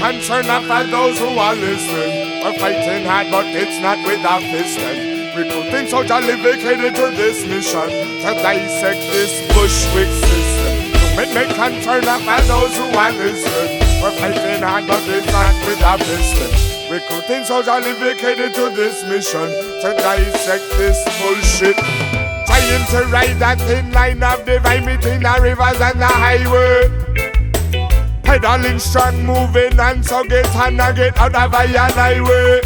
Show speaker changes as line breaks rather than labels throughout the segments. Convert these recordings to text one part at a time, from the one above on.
concern not for those who are listening. We're fighting hard, but it's not without fisting. Recruiting soldiers dedicated to this mission to dissect this Bushwick system. To make me concern not for those who are listening. We're fighting hard, but it's not without fisting. Recruiting soldiers dedicated to this mission to dissect this bullshit. Trying to ride that thin line of divine between the rivers and the highway. Pedaling strong, moving and so get and I get out of a highway.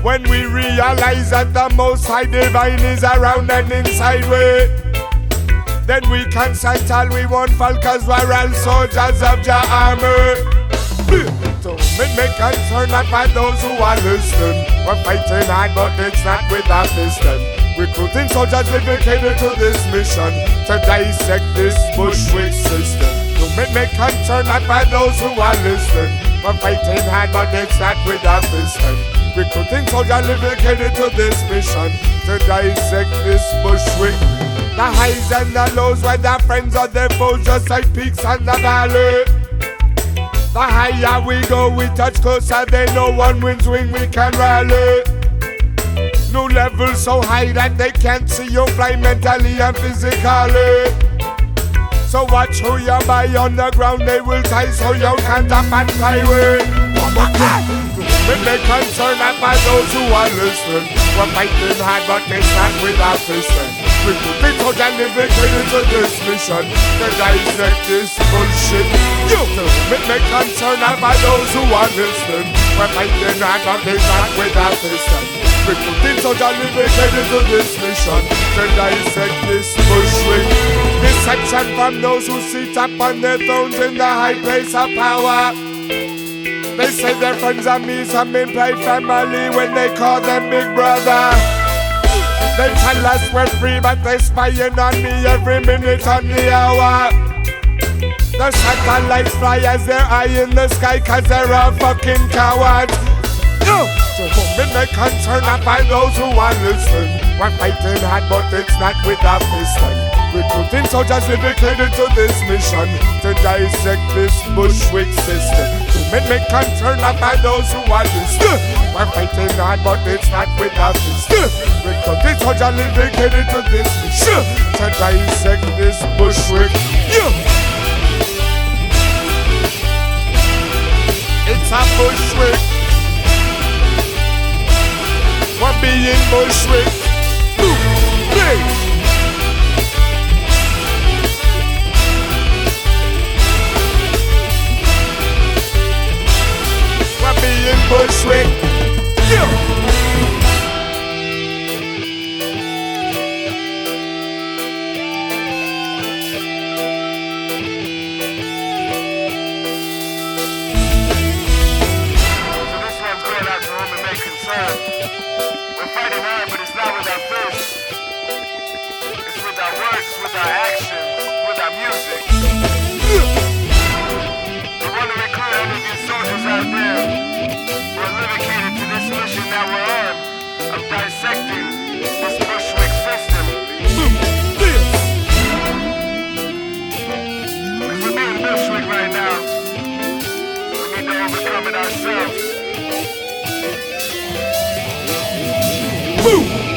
When we realize that the most high divine is around and inside way, then we can sight all we want fall cause we're all soldiers of your armor. So make me concern not by those who are listening. We're fighting hard but it's not without distance. Recruiting soldiers dedicated to this mission to dissect this Bushwick system. Make me concern not by those who are listening. We're fighting hard, but it's not without mission. Recruiting soldiers dedicated to this mission to dissect this Bushwick. The highs and the lows, whether friends or their foes, just like peaks and the valley. The higher we go, we touch closer, then no one wins when we can rally. New level so high that they can't see you fly mentally and physically. So watch who you buy on the ground, they will tie so you can't up and fly away. We make concern about those who are listening. We're fighting hard, but it's not without fisting. We put it so dedicated to this mission to dissect this bullshit. You we make concern about those who are listening. We're fighting hard, but it's not without fisting. We put it so dedicated to this mission to dissect this bullshit. Deception from those who sit up on their thrones in the high place of power. They say their friends are me, some play family when they call them big brother. They tell us we're free, but they spying on me every minute on the hour. The satellites fly as they're eye in the sky, cause they're all fucking cowards. Yo! To whom it may concern, I find those who are listening. We're fighting hard, but it's not Recruiting soldiers dedicated to this mission to dissect this Bushwick system. To make me concern about those who are listening. We're fighting hard, but it's not without fisting. Recruiting soldiers dedicated to this mission to dissect this Bushwick. It's a Bushwick. We're being Bushwick. We're
fighting but it's not with our fists. It's with our words, it's with our actions, with our music. We want to recruit any of you soldiers out there who are dedicated to this mission that we're on of dissecting this Bushwick system. Because we're being Bushwick right now. We need to overcome it ourselves.
We're